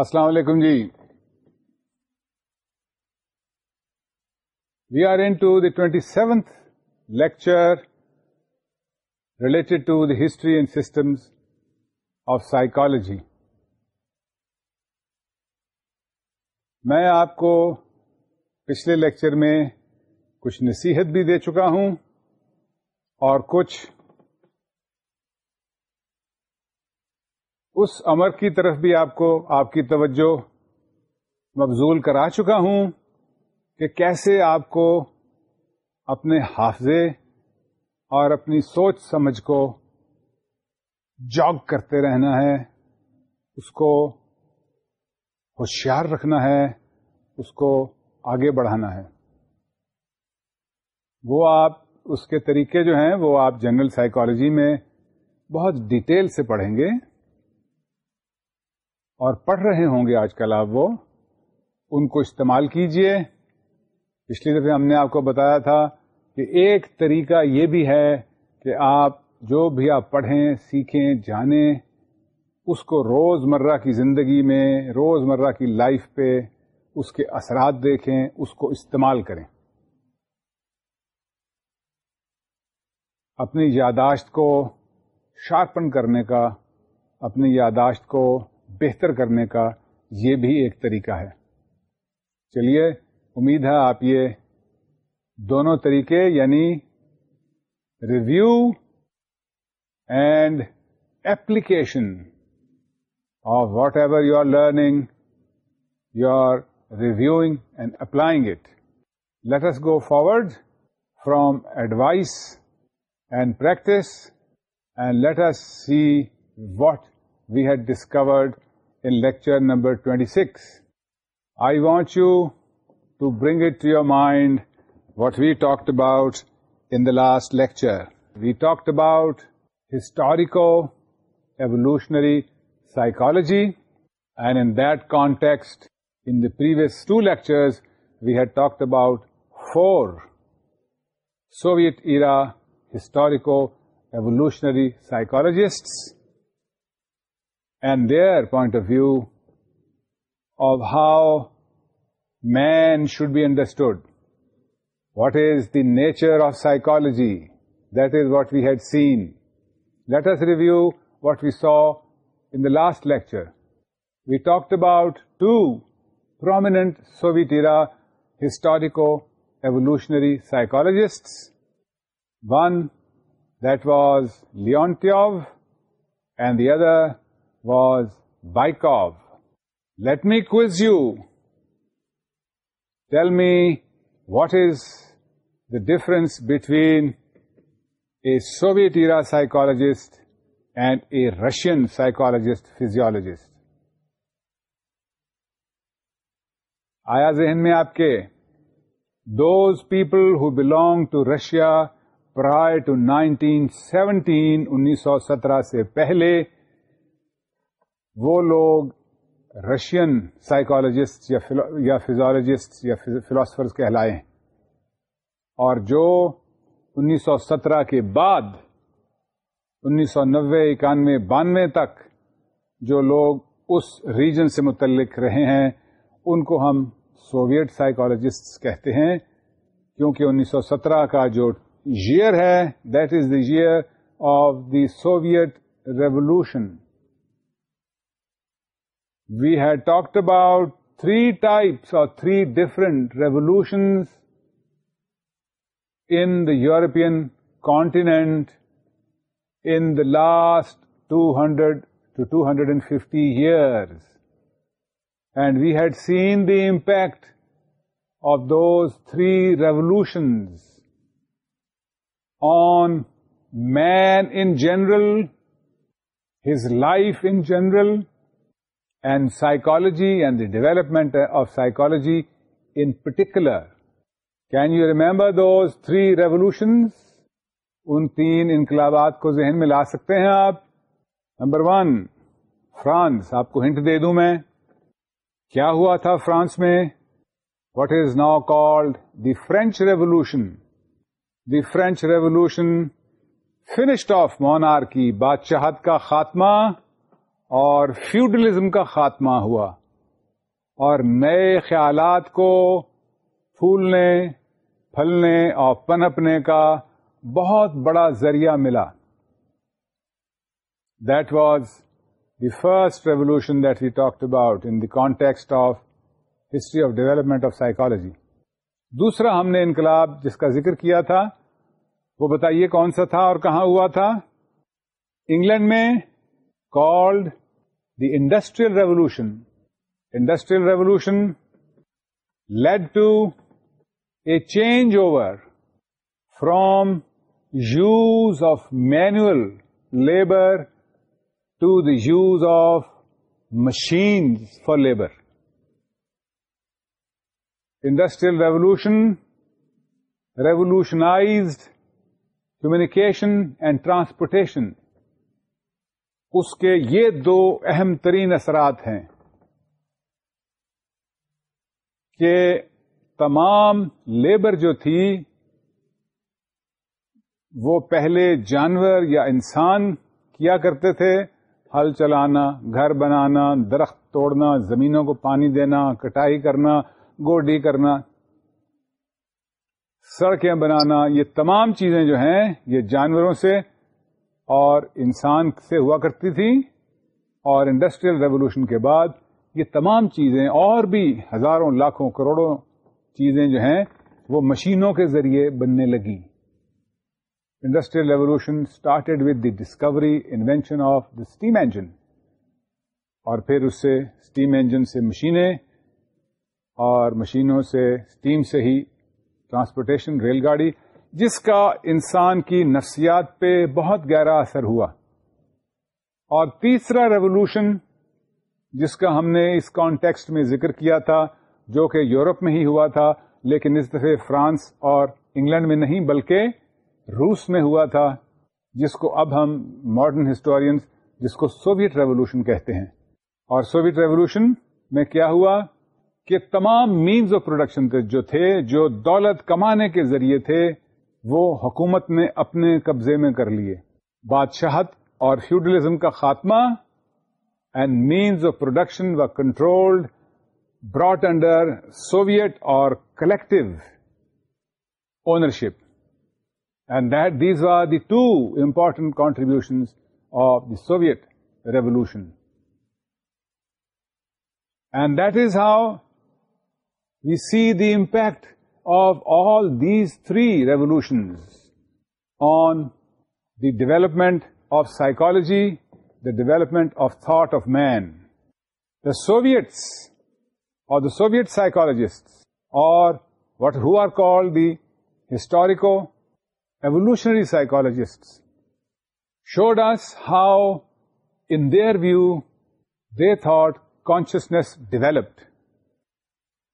السلام علیکم جی we are in to the twenty seventh lecture related to the history and systems of psychology میں آپ کو پچھلے لیکچر میں کچھ نصیحت بھی دے چکا ہوں اور کچھ اس امر کی طرف بھی آپ کو آپ کی توجہ مبزول کرا چکا ہوں کہ کیسے آپ کو اپنے حافظے اور اپنی سوچ سمجھ کو جاگ کرتے رہنا ہے اس کو ہوشیار رکھنا ہے اس کو آگے بڑھانا ہے وہ آپ اس کے طریقے جو ہیں وہ آپ جنرل سائیکالوجی میں بہت ڈیٹیل سے پڑھیں گے اور پڑھ رہے ہوں گے آج کل آپ وہ ان کو استعمال کیجیے پچھلی دفعہ ہم نے آپ کو بتایا تھا کہ ایک طریقہ یہ بھی ہے کہ آپ جو بھی آپ پڑھیں سیکھیں جانیں اس کو روز مرہ کی زندگی میں روز مرہ کی لائف پہ اس کے اثرات دیکھیں اس کو استعمال کریں اپنی یاداشت کو شارپن کرنے کا اپنی یاداشت کو بہتر کرنے کا یہ بھی ایک طریقہ ہے چلیے امید ہے آپ یہ دونوں طریقے یعنی review and application of whatever you are learning you are reviewing and applying it let us go forward from advice and practice and let us see what we had discovered in lecture number 26. I want you to bring it to your mind what we talked about in the last lecture. We talked about historico-evolutionary psychology, and in that context, in the previous two lectures, we had talked about four Soviet-era historico-evolutionary psychologists and their point of view of how man should be understood. What is the nature of psychology? That is what we had seen. Let us review what we saw in the last lecture. We talked about two prominent Soviet-era historico-evolutionary psychologists. One, that was Leontiov, and the other was bike of let me cause you tell me what is the difference between a Soviet era psychologist and a Russian psychologist physiologist آیا ذہن میں آپ کے those people who belong to Russia prior to nineteen seventy انیس سو سترہ سے پہلے وہ لوگ رشین سائیکالوجسٹ یا فیزولوجسٹ یا فلاسفرز کہلائے ہیں اور جو انیس سو سترہ کے بعد انیس سو نوے اکانوے بانوے تک جو لوگ اس ریجن سے متعلق رہے ہیں ان کو ہم سوویٹ سائیکالوجسٹ کہتے ہیں کیونکہ انیس سو سترہ کا جو ایئر ہے that is the year of the Soviet revolution We had talked about three types or three different revolutions in the European continent in the last 200 to 250 years. And we had seen the impact of those three revolutions on man in general, his life in general, and psychology and the development of psychology in particular can you remember those three revolution ان تین انقلابات کو ذہن میں لا سکتے ہیں آپ نمبر ون فرانس آپ کو ہنٹ دے دوں میں کیا ہوا تھا فرانس میں what is now called the French revolution the French revolution finished off monarchy بادشاہت کا خاتمہ اور فیوڈلزم کا خاتمہ ہوا اور نئے خیالات کو پھولنے پھلنے اور پنپنے کا بہت بڑا ذریعہ ملا that was the first revolution that we talk about in the context of history of development of psychology دوسرا ہم نے انقلاب جس کا ذکر کیا تھا وہ بتائیے کون سا تھا اور کہاں ہوا تھا انگلینڈ میں called the Industrial Revolution. Industrial Revolution led to a changeover from use of manual labor to the use of machines for labor. Industrial Revolution revolutionized communication and transportation. اس کے یہ دو اہم ترین اثرات ہیں کہ تمام لیبر جو تھی وہ پہلے جانور یا انسان کیا کرتے تھے ہل چلانا گھر بنانا درخت توڑنا زمینوں کو پانی دینا کٹائی کرنا گوڈی کرنا سڑکیں بنانا یہ تمام چیزیں جو ہیں یہ جانوروں سے اور انسان سے ہوا کرتی تھی اور انڈسٹریل ریولوشن کے بعد یہ تمام چیزیں اور بھی ہزاروں لاکھوں کروڑوں چیزیں جو ہیں وہ مشینوں کے ذریعے بننے لگی industrial revolution started with the discovery invention of the steam engine اور پھر اس سے اسٹیم انجن سے مشینیں اور مشینوں سے اسٹیم سے ہی ٹرانسپورٹیشن ریل گاڑی جس کا انسان کی نفسیات پہ بہت گہرا اثر ہوا اور تیسرا ریولوشن جس کا ہم نے اس کانٹیکسٹ میں ذکر کیا تھا جو کہ یورپ میں ہی ہوا تھا لیکن اس دفعہ فرانس اور انگلینڈ میں نہیں بلکہ روس میں ہوا تھا جس کو اب ہم ماڈرن ہسٹورینس جس کو سوویٹ ریولوشن کہتے ہیں اور سوویٹ ریولوشن میں کیا ہوا کہ تمام مینز آف پروڈکشن جو تھے جو دولت کمانے کے ذریعے تھے وہ حکومت نے اپنے قبضے میں کر لیے بادشاہت اور فیوڈلزم کا خاتمہ اینڈ مینس آف پروڈکشن و کنٹرولڈ براٹ انڈر سوویٹ اور collective ownership and that these are the two important contribution of the Soviet revolution and that is how we see the impact of all these three revolutions on the development of psychology, the development of thought of man. The Soviets, or the Soviet psychologists, or who are called the historico-evolutionary psychologists, showed us how, in their view, they thought consciousness developed.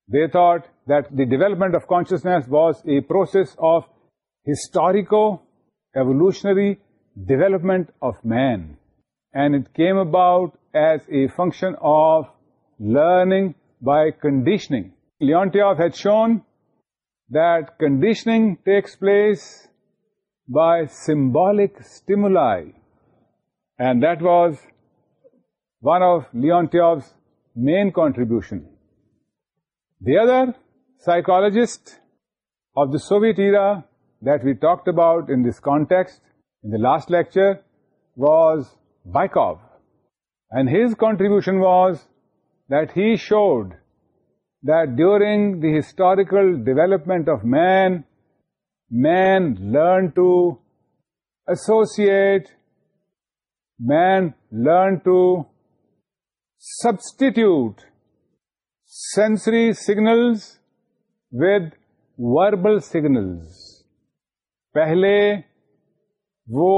They thought that the development of consciousness was a process of historico-evolutionary development of man. And it came about as a function of learning by conditioning. Leontief had shown that conditioning takes place by symbolic stimuli. And that was one of Leontief's main contribution. The other Psychologists of the Soviet era that we talked about in this context in the last lecture was Baikov. And his contribution was that he showed that during the historical development of man, man learned to substitute sensory signals with verbal signals پہلے وہ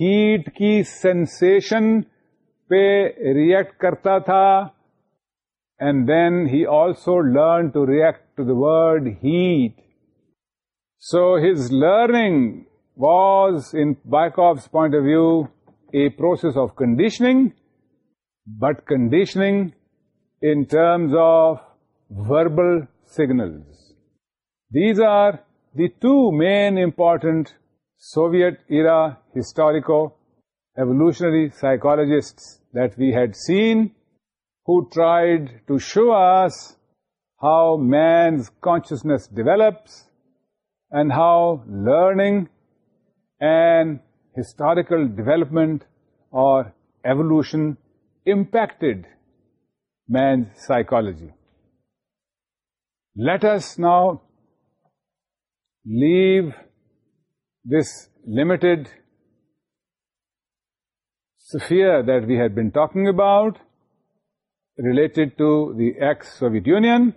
heat کی sensation پہ react کرتا تھا and then he also learn to react to the word heat so his learning was in Bykov point of view a process of conditioning but conditioning in terms of verbal signals These are the two main important Soviet-era historico-evolutionary psychologists that we had seen, who tried to show us how man's consciousness develops and how learning and historical development or evolution impacted man's psychology. Let us now leave this limited sphere that we had been talking about related to the ex-Soviet Union,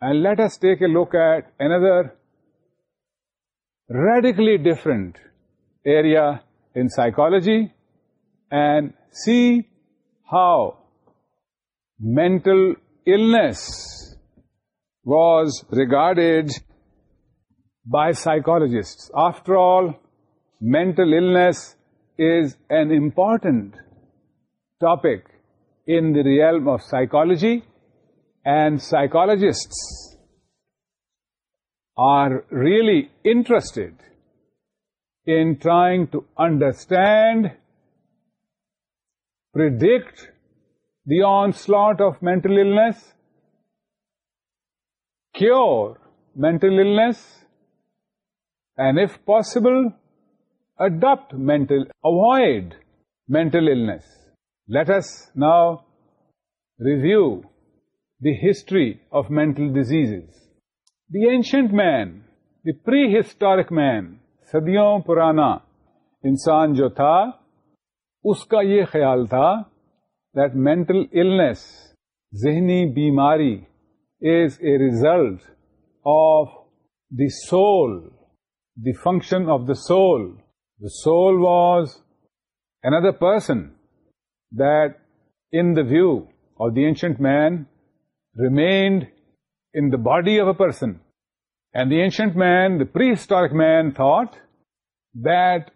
and let us take a look at another radically different area in psychology and see how mental illness was regarded by psychologists. After all, mental illness is an important topic in the realm of psychology, and psychologists are really interested in trying to understand, predict the onslaught of mental illness, cure mental illness, and if possible adopt mental avoid mental illness let us now review the history of mental diseases the ancient man the prehistoric man صدیوں پرانا انسان جو تھا اس کا یہ خیال تھا that mental illness ذہنی بیماری is a result of the soul the function of the soul. The soul was another person that, in the view of the ancient man, remained in the body of a person. And the ancient man, the prehistoric man, thought that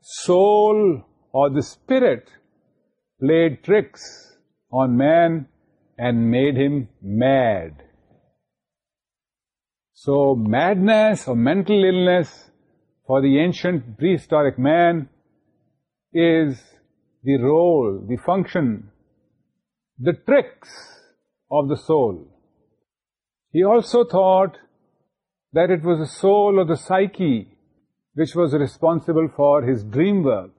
soul or the spirit played tricks on man and made him mad. So madness mental illness for the ancient prehistoric man is the role the function the tricks of the soul he also thought داز a soul اور psyche which was responsible for his dream work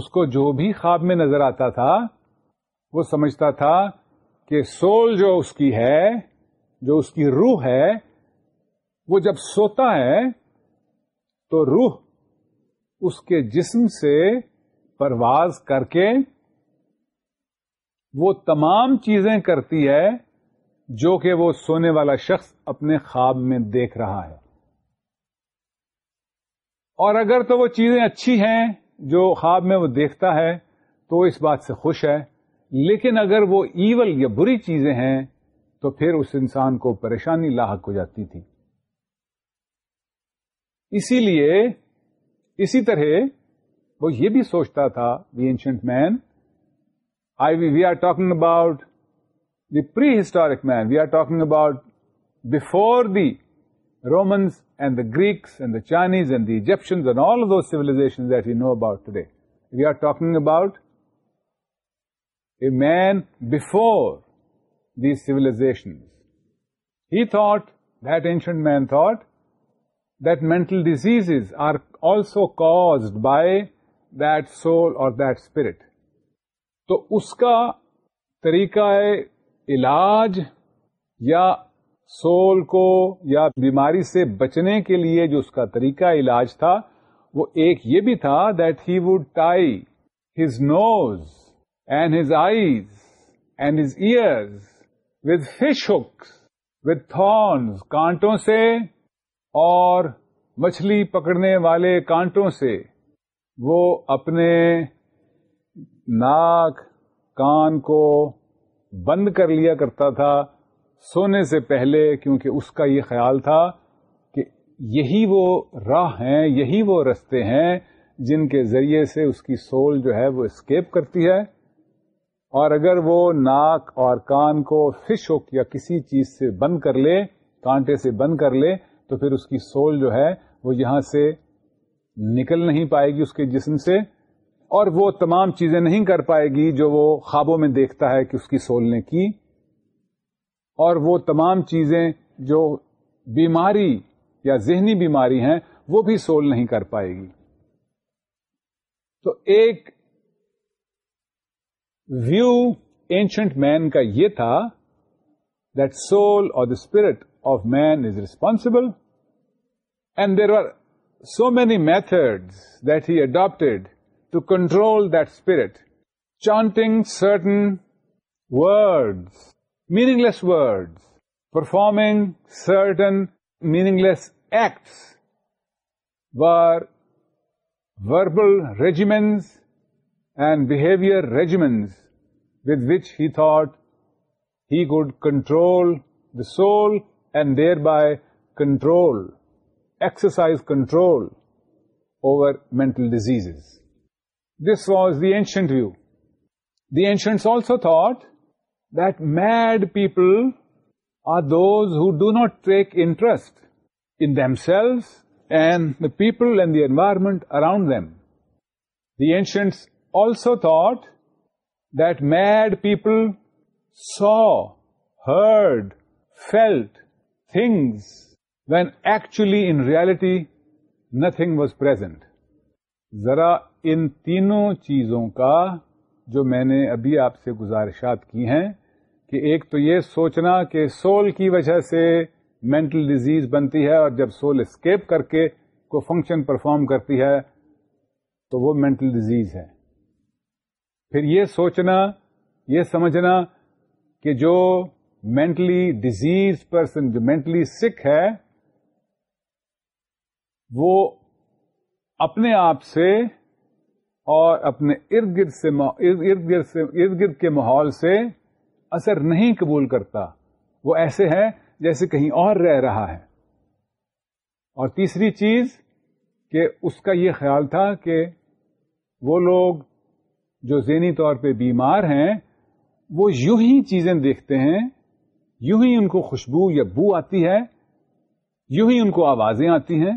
اس کو جو بھی خواب میں نظر آتا تھا وہ سمجھتا تھا کہ سول جو اس کی ہے جو اس کی روح ہے وہ جب سوتا ہے تو روح اس کے جسم سے پرواز کر کے وہ تمام چیزیں کرتی ہے جو کہ وہ سونے والا شخص اپنے خواب میں دیکھ رہا ہے اور اگر تو وہ چیزیں اچھی ہیں جو خواب میں وہ دیکھتا ہے تو اس بات سے خوش ہے لیکن اگر وہ ایول یا بری چیزیں ہیں تو پھر اس انسان کو پریشانی لاحق ہو جاتی تھی اسی لیے اسی طرح وہ یہ بھی سوچتا تھا the ancient man I we are talking about the prehistoric man we are talking about before the Romans and the grease and the Chinese and the and all that know about today we are talking about a man before the سیولیشن he thought that ancient man thought till disease are also caused by devil اور that spirit تو اس کا طریقہ علاج یا civil کو یا بیماری سے بچنے کے لیے جو اس کا طریقہ علاج تھا وہ ایک یہ بھی تھا that he would tie his nose and his eyes and his ears with fish hooks with thorns کانٹوں سے اور مچھلی پکڑنے والے کانٹوں سے وہ اپنے ناک کان کو بند کر لیا کرتا تھا سونے سے پہلے کیونکہ اس کا یہ خیال تھا کہ یہی وہ راہ ہیں یہی وہ رستے ہیں جن کے ذریعے سے اس کی سول جو ہے وہ اسکیپ کرتی ہے اور اگر وہ ناک اور کان کو فش ہو یا کسی چیز سے بند کر لے کانٹے سے بند کر لے تو پھر اس کی سول جو ہے وہ یہاں سے نکل نہیں پائے گی اس کے جسم سے اور وہ تمام چیزیں نہیں کر پائے گی جو وہ خوابوں میں دیکھتا ہے کہ اس کی سول نے کی اور وہ تمام چیزیں جو بیماری یا ذہنی بیماری ہیں وہ بھی سول نہیں کر پائے گی تو ایک ویو اینشنٹ مین کا یہ تھا دیٹ سول اور the spirit of man is responsible, and there were so many methods that he adopted to control that spirit, chanting certain words, meaningless words, performing certain meaningless acts, were verbal regimens and behavior regimens with which he thought he could control the soul and thereby control, exercise control over mental diseases. This was the ancient view. The ancients also thought that mad people are those who do not take interest in themselves and the people and the environment around them. The ancients also thought that mad people saw, heard, felt, in when actually in reality ذرا was تینوں چیزوں کا جو میں نے ابھی آپ سے گزارشات کی ہیں کہ ایک تو یہ سوچنا کہ سول کی وجہ سے مینٹل ڈیزیز بنتی ہے اور جب سول اسکیپ کر کے کو فنکشن پرفارم کرتی ہے تو وہ مینٹل ڈیزیز ہے پھر یہ سوچنا یہ سمجھنا کہ جو مینٹلی ڈیزیز پرسن جو مینٹلی سکھ ہے وہ اپنے آپ سے اور اپنے ارد گرد سے ارد گرد سے ارد گرد کے ماحول سے اثر نہیں قبول کرتا وہ ایسے ہے جیسے کہیں اور رہ رہا ہے اور تیسری چیز کہ اس کا یہ خیال تھا کہ وہ لوگ جو ذہنی طور پہ بیمار ہیں وہ یوں ہی چیزیں دیکھتے ہیں یوں ہی ان کو خوشبو یا بو آتی ہے یوں ہی ان کو آوازیں آتی ہیں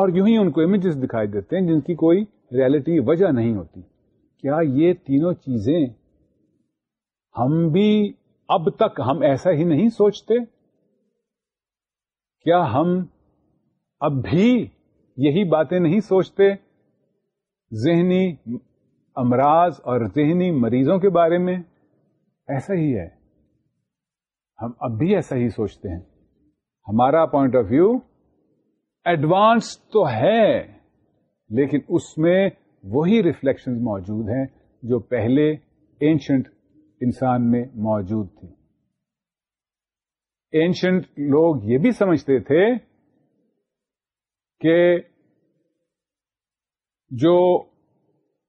اور یوں ہی ان کو امیجز دکھائی دیتے ہیں جن کی کوئی ریالٹی وجہ نہیں ہوتی کیا یہ تینوں چیزیں ہم بھی اب تک ہم ایسا ہی نہیں سوچتے کیا ہم اب بھی یہی باتیں نہیں سوچتے ذہنی امراض اور ذہنی مریضوں کے بارے میں ایسا ہی ہے ہم اب بھی ایسا ہی سوچتے ہیں ہمارا پوائنٹ آف ویو ایڈوانس تو ہے لیکن اس میں وہی ریفلیکشن موجود ہیں جو پہلے اینشنٹ انسان میں موجود تھی اینشنٹ لوگ یہ بھی سمجھتے تھے کہ جو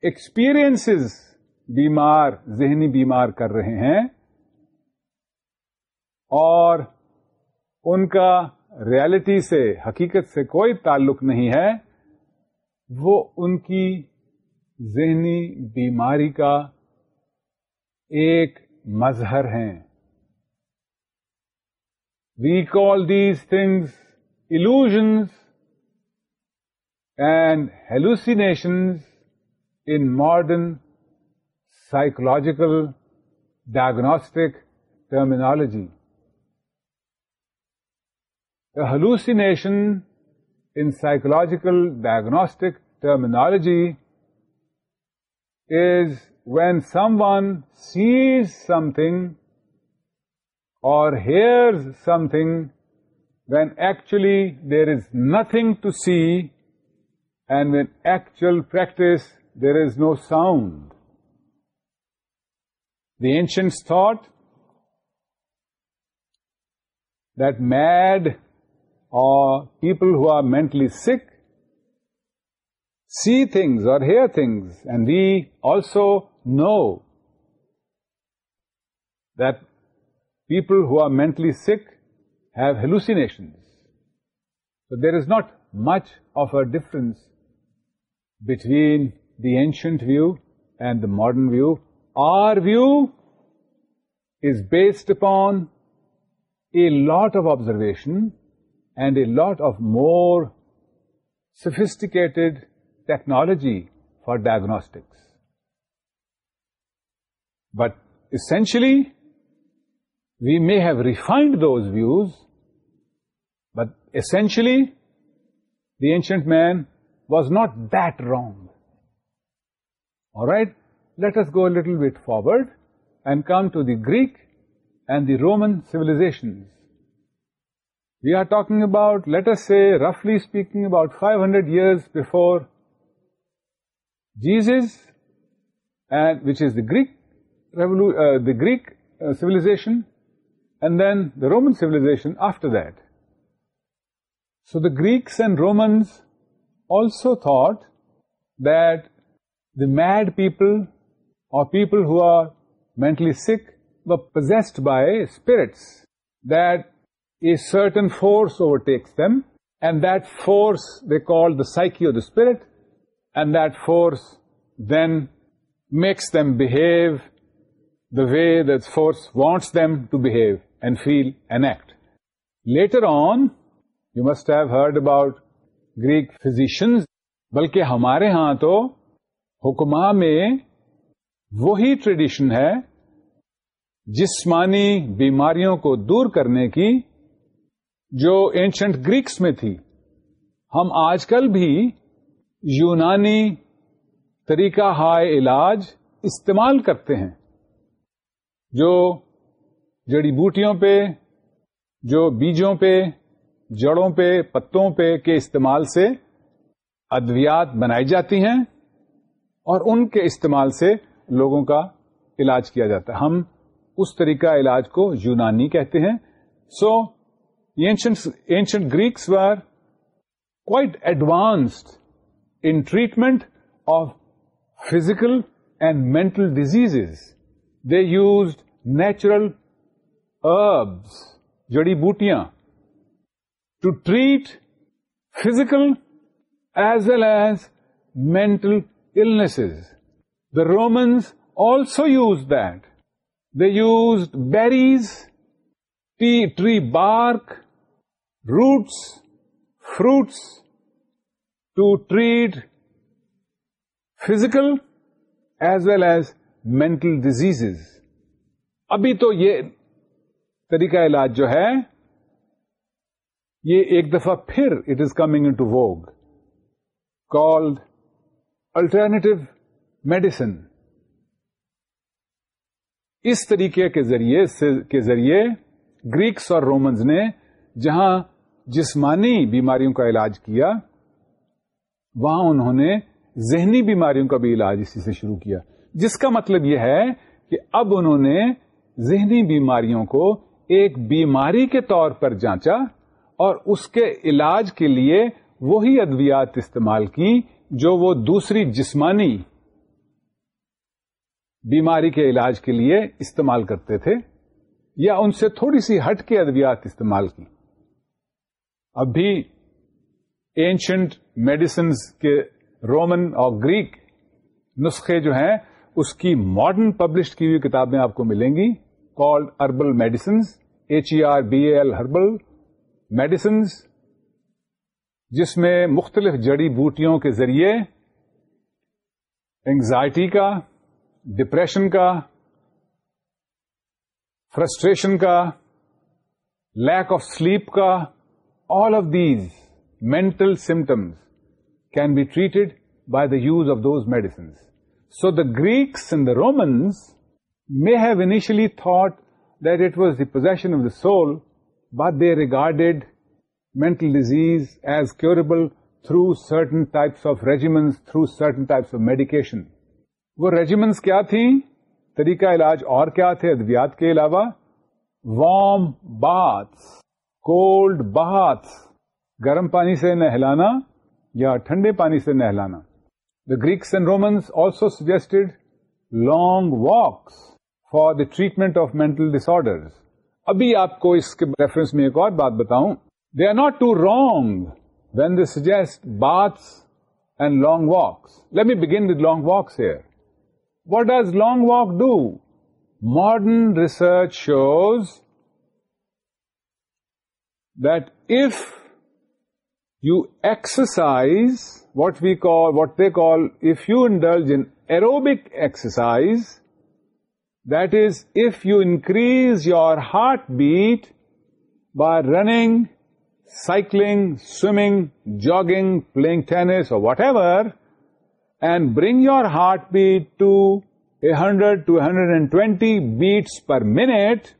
ایکسپیرئنس بیمار ذہنی بیمار کر رہے ہیں اور ان کا ریالٹی سے حقیقت سے کوئی تعلق نہیں ہے وہ ان کی ذہنی بیماری کا ایک مظہر ہیں we call these things illusions and hallucinations in modern psychological diagnostic terminology A hallucination in psychological diagnostic terminology is when someone sees something or hears something when actually there is nothing to see, and in actual practice there is no sound. The ancients thought that mad or people who are mentally sick see things or hear things, and we also know that people who are mentally sick have hallucinations. So there is not much of a difference between the ancient view and the modern view. Our view is based upon a lot of observation and a lot of more sophisticated technology for diagnostics. But essentially, we may have refined those views, but essentially, the ancient man was not that wrong. All right, let us go a little bit forward and come to the Greek and the Roman civilizations. We are talking about, let us say, roughly speaking, about 500 years before Jesus, and which is the Greek uh, uh, civilization, and then the Roman civilization after that. So the Greeks and Romans also thought that the mad people or people who are mentally sick were possessed by spirits that a certain force overtakes them and that force they call the psyche of the spirit and that force then makes them behave the way that force wants them to behave and feel and act. Later on, you must have heard about Greek physicians, بلکہ ہمارے ہاں تو حکمہ میں وہی tradition ہے جسمانی بیماریوں کو دور کرنے کی جو اینشنٹ گریکس میں تھی ہم آج کل بھی یونانی طریقہ ہائے علاج استعمال کرتے ہیں جو جڑی بوٹیوں پہ جو بیجوں پہ جڑوں پہ پتوں پہ کے استعمال سے ادویات بنائی جاتی ہیں اور ان کے استعمال سے لوگوں کا علاج کیا جاتا ہے ہم اس طریقہ علاج کو یونانی کہتے ہیں so so, ancient Greeks are کوئی advance in treatment of physical and mental disease they used natural herbs جڑی بوٹیاں to treat physical as well as mental illness the Romans also use that they used berries tea tree bark roots fruits to treat physical as well as mental disease ابھی تو یہ طریقہ علاج جو ہے یہ ایک دفعہ پھر it is coming into vogue called alternative medicine اس طریقے کے ذریعے کے ذریعے گریکس اور رومنز نے جہاں جسمانی بیماریوں کا علاج کیا وہاں انہوں نے ذہنی بیماریوں کا بھی علاج اسی سے شروع کیا جس کا مطلب یہ ہے کہ اب انہوں نے ذہنی بیماریوں کو ایک بیماری کے طور پر جانچا اور اس کے علاج کے لیے وہی ادویات استعمال کی جو وہ دوسری جسمانی بیماری کے علاج کے لیے استعمال کرتے تھے یا ان سے تھوڑی سی ہٹ کے ادویات استعمال کی اب بھی اینشنٹ میڈیسنز کے رومن اور گریک نسخے جو ہیں اس کی ماڈرن پبلش کی ہوئی کتابیں آپ کو ملیں گی called herbal medicines H E R B A L herbal medicines جس میں مختلف جڑی بوٹیوں کے ذریعے اینگزائٹی کا ڈپریشن کا فرسٹریشن کا لیک آف سلیپ کا all of these mental symptoms can be treated by the use of those medicines so the grease and the Romans may have initially thought that it was the position of the soul but they regarded mental disease as cure through certain types of regiment through certain types of medication وہ regiments کیا تھیں طریقہ علاج اور کیا تھے ادویات کے علاوہ وار باتس کولڈ باہ گرم پانی سے نہلانا یا ٹھنڈے پانی سے نہلانا the Greeks and Romans also suggested long walks for the treatment of mental disorder ابھی آپ کو اس کے ریفرنس میں ایک اور بات بتاؤں they are not too wrong when they suggest baths and long walks let me begin with long walks here what does long walk do modern research shows that if you exercise what they call, if you indulge in aerobic exercise, that is, if you increase your heartbeat by running, cycling, swimming, jogging, playing tennis or whatever, and bring your heartbeat to 100 to 120 beats per minute,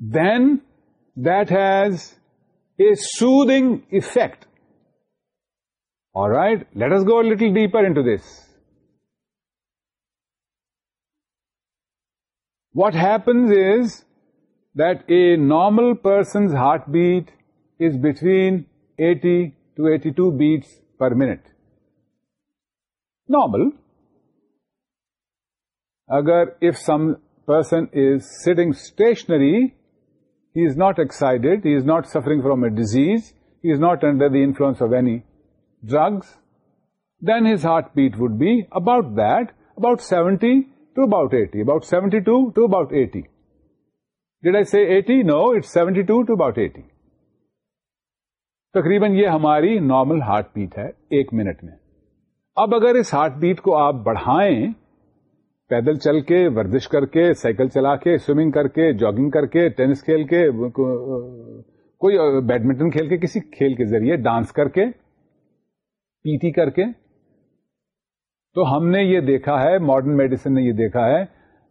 then that has a soothing effect. Alright, let us go a little deeper into this. What happens is that a normal person's heartbeat is between 80 to 82 beats per minute. Normal. If some person is sitting stationary, is not under suffering influence a disease drugs, the influence heart beat would be about that about seventy two about eighty 72 seventy two to about eighty eighty no it seventy two to about eighty تقریباً یہ ہماری normal heart beat ہے ایک minute میں اب اگر اس heart beat کو آپ بڑھائیں پیدل چل کے ورزش کر کے سائیکل چلا کے سوئمنگ کر کے جاگنگ کر کے ٹینس کھیل کے کوئی بیڈمنٹن کھیل کے کسی کھیل کے ذریعے ڈانس کر کے پی ٹی کر کے تو ہم نے یہ دیکھا ہے ماڈرن میڈیسن نے یہ دیکھا ہے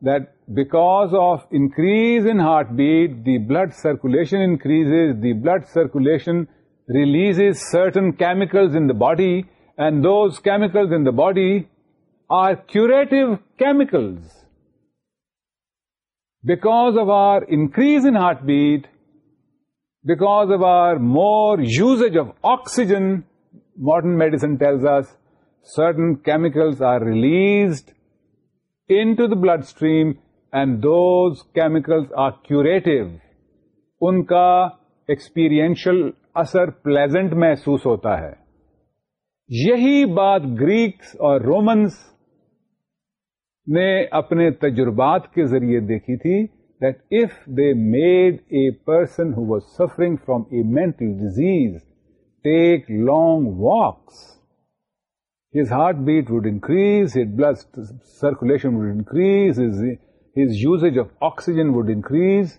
that because of increase in heart beat the blood circulation increase the blood circulation release certain chemicals in the body and those chemicals in the body are curative chemicals chemicals of of are increase in heart beat our of are more oxygen, of oxygen tells medicine certain certain are are released into the blood stream and those are curative ان کا experiential اثر pleasant محسوس ہوتا ہے یہی بات Greeks اور Romans نے اپنے تجربات کے ذریعے دیکھی تھی دف they made a person who was suffering from a mental disease take long walk his heart beat increase his blood circulation would increase his his usage of oxygen would increase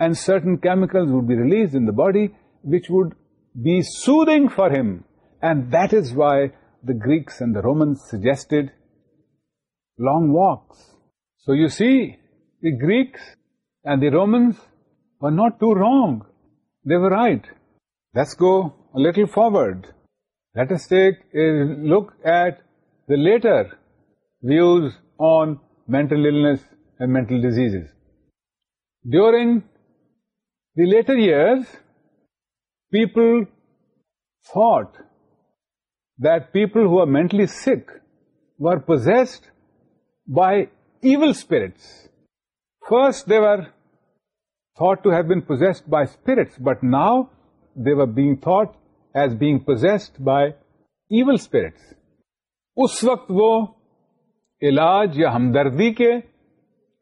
and certain chemical would be release in the body which would be سوگ for him and that is why the grease and the Roman suggested long walks. So you see, the Greeks and the Romans were not too wrong. They were right. Let's go a little forward. Let us take a look at the later views on mental illness and mental diseases. During the later years, people thought that people who are mentally sick were possessed by even thought first they were been have been possessed by spirits but now they were being as being possessed by even spirits اس وقت وہ علاج یا ہمدردی کے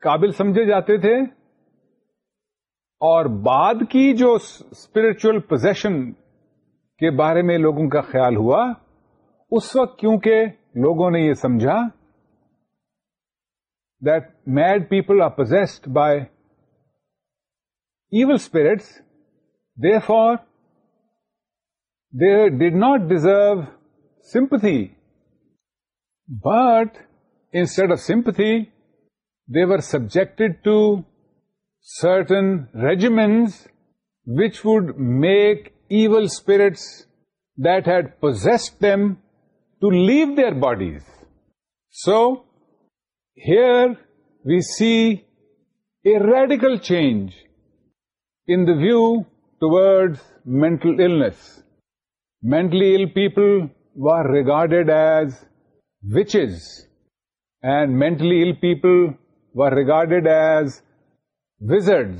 قابل سمجھے جاتے تھے اور بعد کی جو اسپرچل پوزیشن کے بارے میں لوگوں کا خیال ہوا اس وقت کیونکہ لوگوں نے یہ سمجھا that mad people are possessed by evil spirits, therefore they did not deserve sympathy. But instead of sympathy, they were subjected to certain regimens which would make evil spirits that had possessed them to leave their bodies. So here we see a radical change in the view towards میں people were regarded as witches and mentally ill people were regarded as visit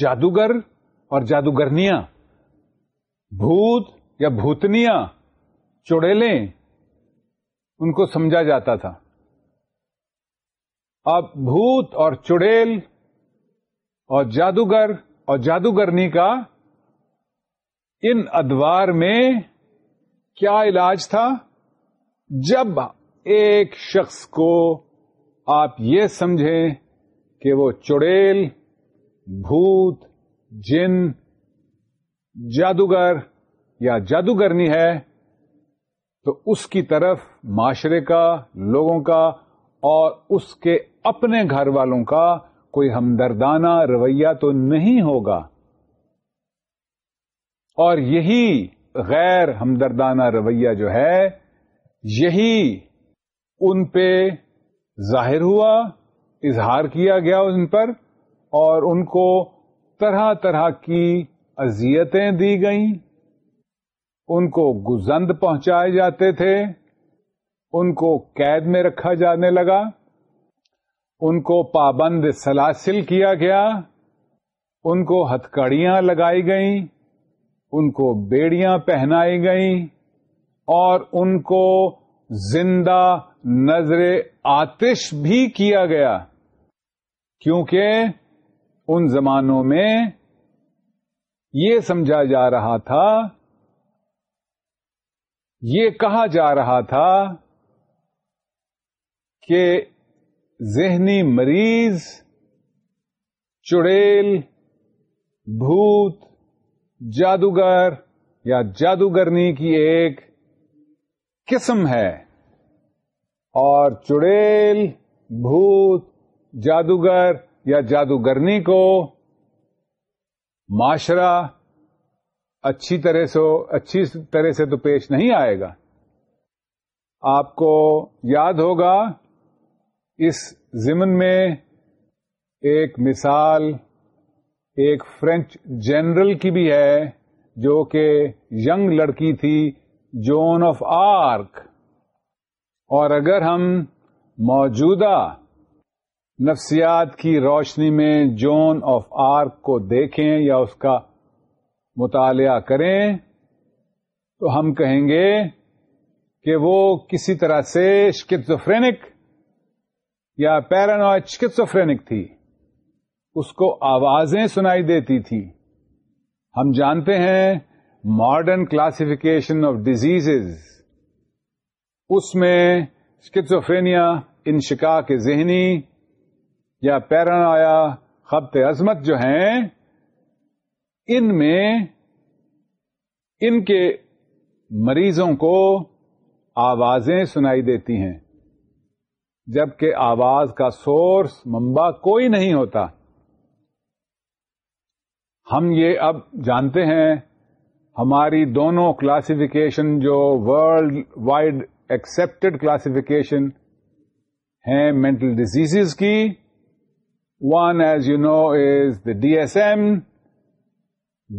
جادوگر اور جادوگرنیا بھوت یا بھوتنیا چوڑیلیں ان کو سمجھا جاتا تھا اب بھوت اور چڑیل اور جادوگر اور جادوگرنی کا ان ادوار میں کیا علاج تھا جب ایک شخص کو آپ یہ سمجھیں کہ وہ چڑیل بھوت جن جادوگر یا جادوگرنی ہے تو اس کی طرف معاشرے کا لوگوں کا اور اس کے اپنے گھر والوں کا کوئی ہمدردانہ رویہ تو نہیں ہوگا اور یہی غیر ہمدردانہ رویہ جو ہے یہی ان پہ ظاہر ہوا اظہار کیا گیا ان پر اور ان کو طرح طرح کی اذیتیں دی گئیں ان کو گزند پہنچائے جاتے تھے ان کو قید میں رکھا جانے لگا ان کو پابند سلاسل کیا گیا ان کو ہتھکڑیاں لگائی گئیں ان کو بیڑیاں پہنائی گئیں اور ان کو زندہ نظر آتش بھی کیا گیا کیونکہ ان زمانوں میں یہ سمجھا جا رہا تھا یہ کہا جا رہا تھا کہ ذہنی مریض چڑیل بھوت جادوگر یا جادوگرنی کی ایک قسم ہے اور چڑیل بھوت جادوگر یا جادوگرنی کو معاشرہ اچھی طرح سے اچھی طرح سے تو پیش نہیں آئے گا آپ کو یاد ہوگا اس زمن میں ایک مثال ایک فرینچ جنرل کی بھی ہے جو کہ ینگ لڑکی تھی جون آف آرک اور اگر ہم موجودہ نفسیات کی روشنی میں جون آف آرک کو دیکھیں یا اس کا مطالعہ کریں تو ہم کہیں گے کہ وہ کسی طرح سے شکتفرینک یا پیرانوائسوفرینک تھی اس کو آوازیں سنائی دیتی تھی ہم جانتے ہیں ماڈرن کلاسیفیکیشن آف ڈیزیز اس میں اسکسوفینیا انشکا کے ذہنی یا پیرانایا خبت عظمت جو ہیں ان میں ان کے مریضوں کو آوازیں سنائی دیتی ہیں جبکہ آواز کا سورس منبع کوئی نہیں ہوتا ہم یہ اب جانتے ہیں ہماری دونوں کلاسیفیکیشن جو ورلڈ وائڈ ایکسپٹڈ کلاسیفیکیشن ہیں مینٹل ڈیزیز کی one as you know is the D S M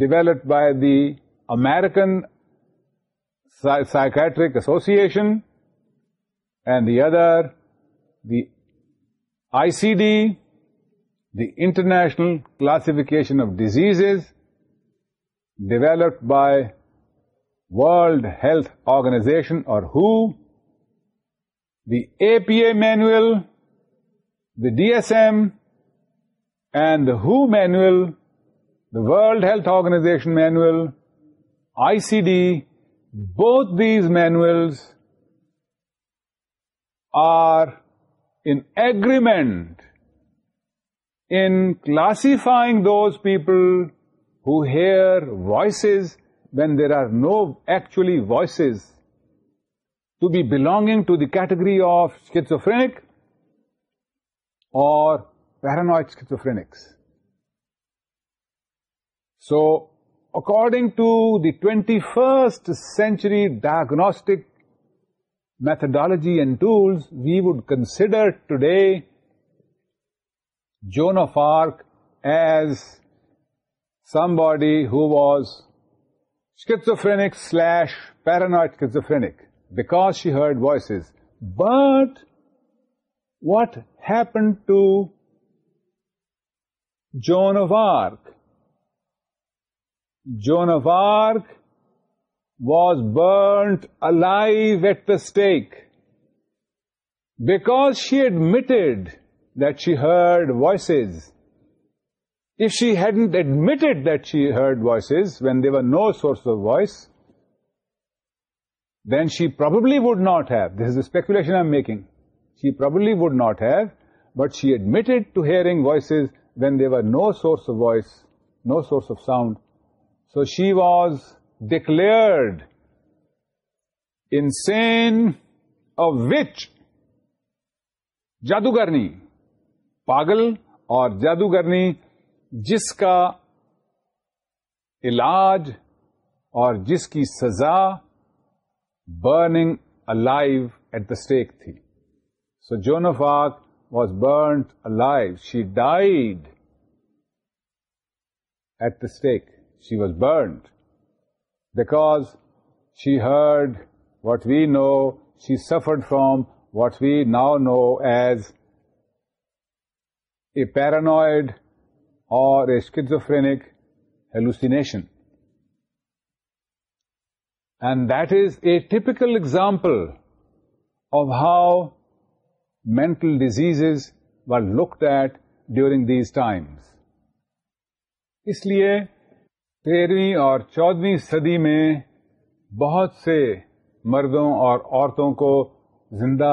develop by the American Psychiatric Association and the other the I C D the International Classification of Disease developed by World Health Organisation اور ہی a manual the D S M and the manual the World Health Organisation manual I C D بہت these main are in agreement in classifying those people who hear voices when there are no actually voices to be belonging to the category of schizophrenic or paranoid schizophrenics. So, according to the 21st century diagnostic methodology and tools, we would consider today Joan of Arc as somebody who was schizophrenic / paranoid schizophrenic because she heard voices. But what happened to Joan of Arc? Joan of Arc was burnt alive at the stake because she admitted that she heard voices. If she hadn't admitted that she heard voices when there were no source of voice, then she probably would not have. This is a speculation I'm making. She probably would not have, but she admitted to hearing voices when there were no source of voice, no source of sound. So she was declared insane scene a witch جادوگرنی پاگل اور جادوگرنی جس کا علاج اور جس کی سزا burning uh at the stake تھی so Joan of Arc was burned uh she died at the stake she was burned because she heard what we know, she suffered from what we now know as a paranoid or a schizophrenic hallucination. And that is a typical example of how mental diseases were looked at during these times. Isliye تیرہویں اور چودہویں صدی میں بہت سے مردوں اور عورتوں کو زندہ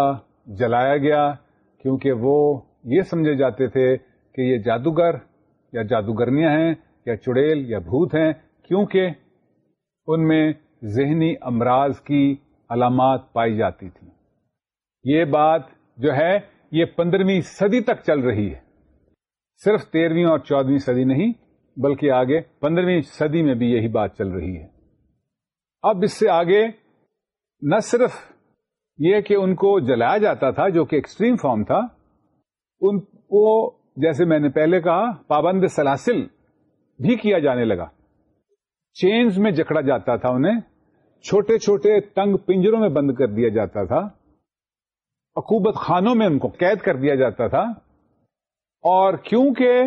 جلایا گیا کیونکہ وہ یہ سمجھے جاتے تھے کہ یہ جادوگر یا جادوگرنیاں ہیں یا چڑیل یا بھوت ہیں کیونکہ ان میں ذہنی امراض کی علامات پائی جاتی تھی یہ بات جو ہے یہ پندرہویں صدی تک چل رہی ہے صرف تیرہویں اور چودہویں صدی نہیں بلکہ آگے پندرہویں صدی میں بھی یہی بات چل رہی ہے اب اس سے آگے نہ صرف یہ کہ ان کو جلایا جاتا تھا جو کہ ایکسٹریم فارم تھا ان کو جیسے میں نے پہلے کہا پابند سلاسل بھی کیا جانے لگا چینز میں جکڑا جاتا تھا انہیں چھوٹے چھوٹے تنگ پنجروں میں بند کر دیا جاتا تھا اکوبت خانوں میں ان کو قید کر دیا جاتا تھا اور کیونکہ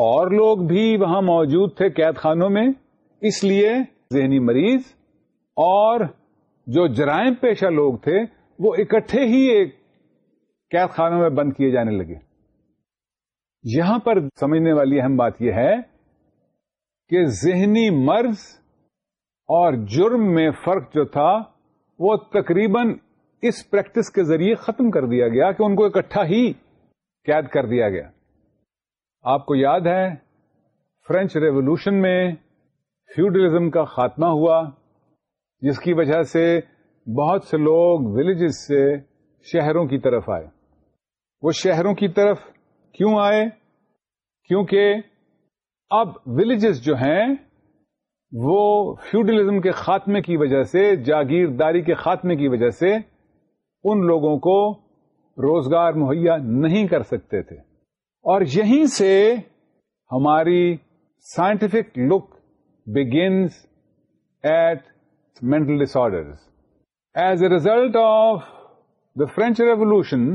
اور لوگ بھی وہاں موجود تھے قید خانوں میں اس لیے ذہنی مریض اور جو جرائم پیشہ لوگ تھے وہ اکٹھے ہی ایک قید خانوں میں بند کیے جانے لگے یہاں پر سمجھنے والی اہم بات یہ ہے کہ ذہنی مرض اور جرم میں فرق جو تھا وہ تقریباً اس پریکٹس کے ذریعے ختم کر دیا گیا کہ ان کو اکٹھا ہی قید کر دیا گیا آپ کو یاد ہے فرینچ ریولیوشن میں فیوڈلزم کا خاتمہ ہوا جس کی وجہ سے بہت سے لوگ ولیجز سے شہروں کی طرف آئے وہ شہروں کی طرف کیوں آئے کیونکہ اب ولیجز جو ہیں وہ فیوڈلزم کے خاتمے کی وجہ سے جاگیرداری کے خاتمے کی وجہ سے ان لوگوں کو روزگار مہیا نہیں کر سکتے تھے اور یہیں سے ہماری scientific look begins at mental dis disorders as a result of the French revolution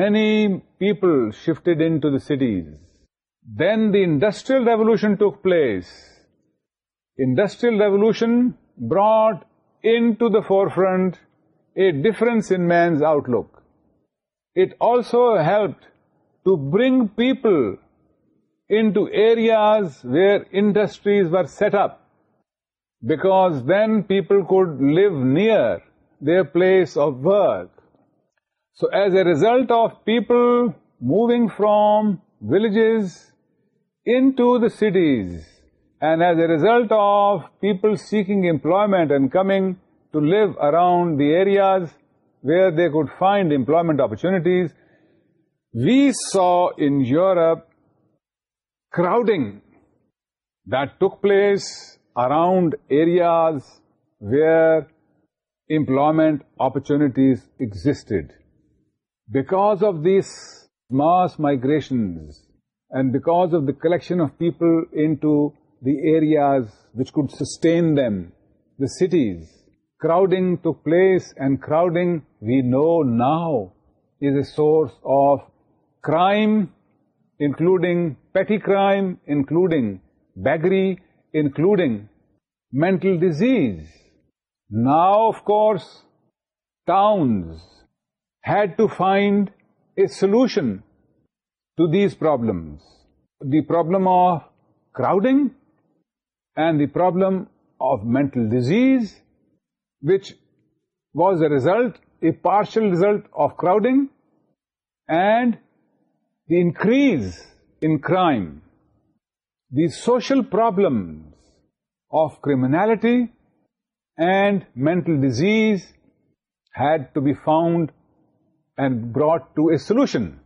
many people shifted into the cities then the industrial revolution took place industrial revolution brought into the forefront a difference in man's outlook it also helped to bring people into areas where industries were set up, because then people could live near their place of work. So as a result of people moving from villages into the cities, and as a result of people seeking employment and coming to live around the areas where they could find employment opportunities, we saw in Europe crowding that took place around areas where employment opportunities existed. Because of these mass migrations and because of the collection of people into the areas which could sustain them, the cities, crowding took place, and crowding, we know now, is a source of crime, including petty crime, including beggary, including mental disease. Now, of course, towns had to find a solution to these problems. The problem of crowding and the problem of mental disease, which was a partial result of crowding, and the increase in crime, the social problems of criminality and mental disease had to be found and brought to a solution.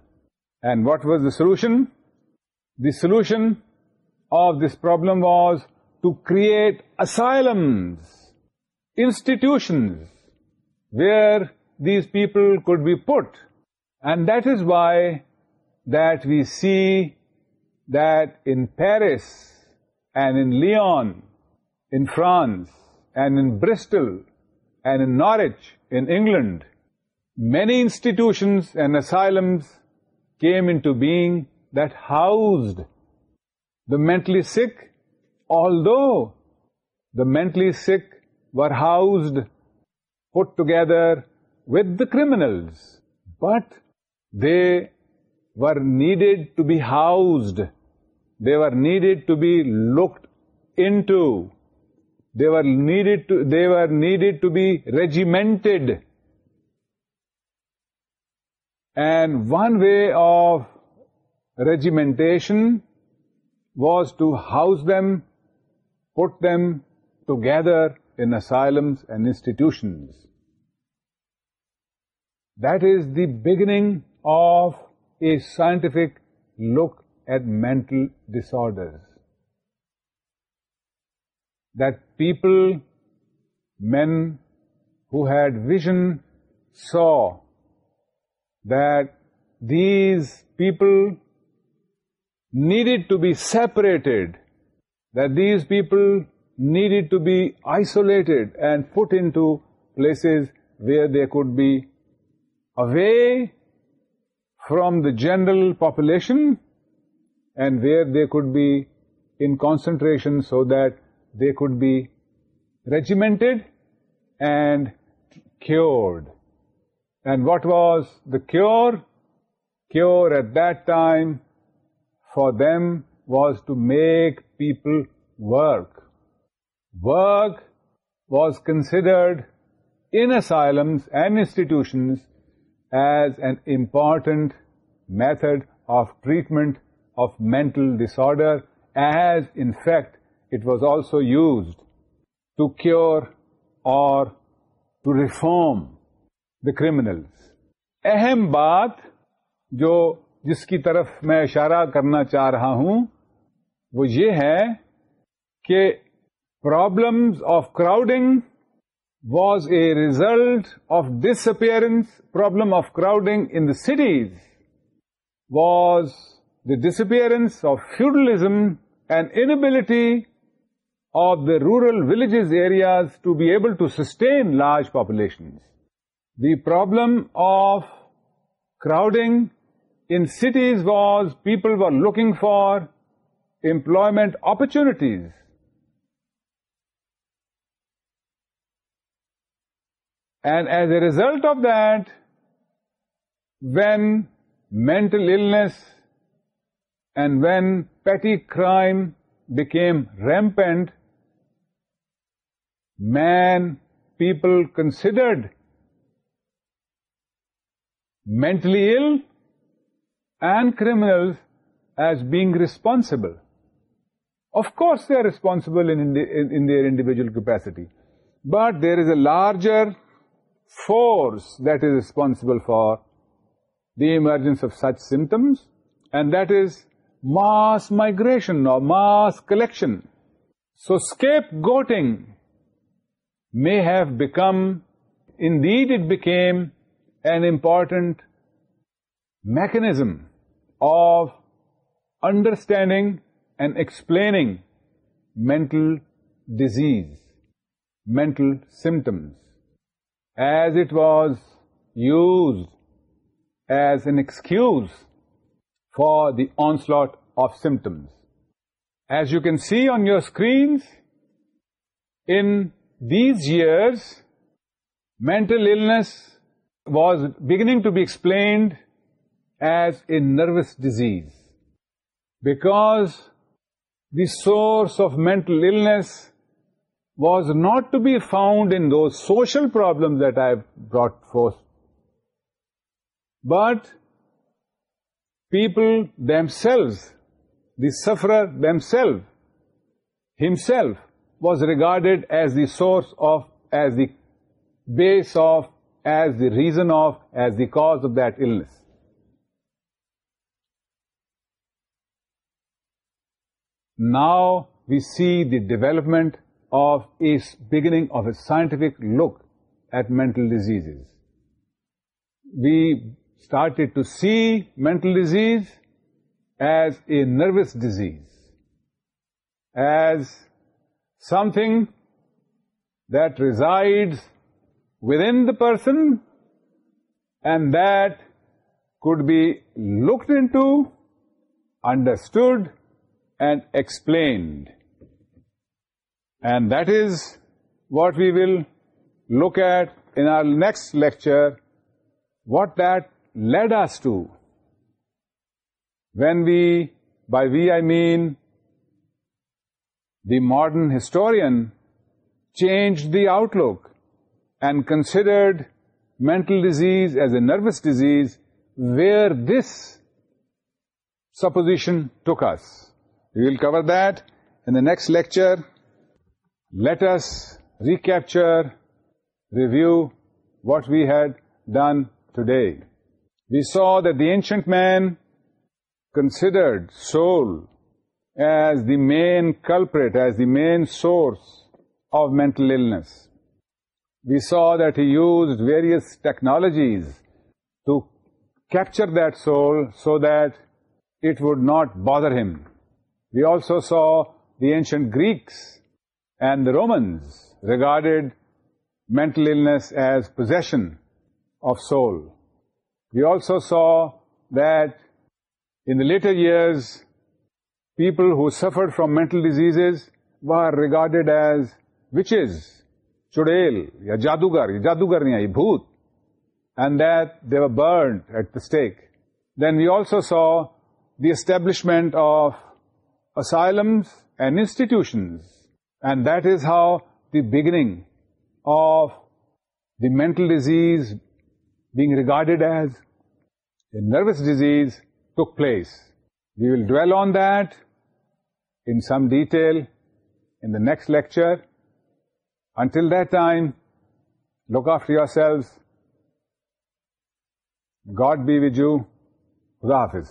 And what was the solution? The solution of this problem was to create asylums, institutions where these people could be put. And that is why that we see that in Paris and in Lyon, in France, and in Bristol, and in Norwich, in England, many institutions and asylums came into being that housed the mentally sick, although the mentally sick were housed, put together with the criminals, but they were needed to be housed. They were needed to be looked into. They were needed to be regimented. And one way of regimentation was to house them, put them together in asylums and institutions. That is the beginning of a scientific look at mental disorders, that people, men who had vision, saw that these people needed to be separated, that these people needed to be isolated and put into places where they could be away from the general population, and where they could be in concentration so that they could be regimented and cured. And what was the cure? Cure at that time for them was to make people work. Work was considered in asylums and institutions as an important method of treatment of disorder as in fact it it was also used to cure to reform the criminals اہم بات جو جس کی طرف میں اشارہ کرنا چاہ رہا ہوں وہ یہ ہے کہ problems of crowding was a result of disappearance. Problem of crowding in the cities was the disappearance of feudalism and inability of the rural villages areas to be able to sustain large populations. The problem of crowding in cities was people were looking for employment opportunities And as a result of that, when mental illness and when petty crime became rampant, people considered mentally ill and criminals as being responsible. Of course they are responsible in their individual capacity, but there is a larger force that is responsible for the emergence of such symptoms, and that is mass migration or mass collection. So scapegoating may have become, indeed it became, an important mechanism of understanding and explaining mental disease, mental symptoms as it was used as an excuse for the onslaught of symptoms. As you can see on your screens, in these years, mental illness was beginning to be explained as a nervous disease, because the source of mental illness was not to be found in those social problems that I have brought forth. But people themselves, the sufferer himself was regarded as the source of, as the base of, as the reason of, as the cause of that illness. Now we see the development of its beginning of a scientific look at mental diseases. We started to see mental disease as a nervous disease, as something that resides within the person and that could be looked into, understood, and explained. And that is what we will look at in our next lecture, what that led us to. When we, by we I mean the modern historian, changed the outlook and considered mental disease as a nervous disease, where this supposition took us. We will cover that in the next lecture. Let us recapture, review what we had done today. We saw that the ancient man considered soul as the main culprit, as the main source of mental illness. We saw that he used various technologies to capture that soul so that it would not bother him. We also saw the ancient Greeks and the Romans regarded مینٹلشن of soul we also saw that in the later years people who suffer from mental diseases were regarded as witches چڑیل یا جادوگر جاد بھوت and that the word attack then we also saw the establishment of asylums and institutions And that is how the beginning of the mental disease being regarded as a nervous disease took place. We will dwell on that in some detail in the next lecture. Until that time, look after yourselves. God be with you. Khuda Hafiz.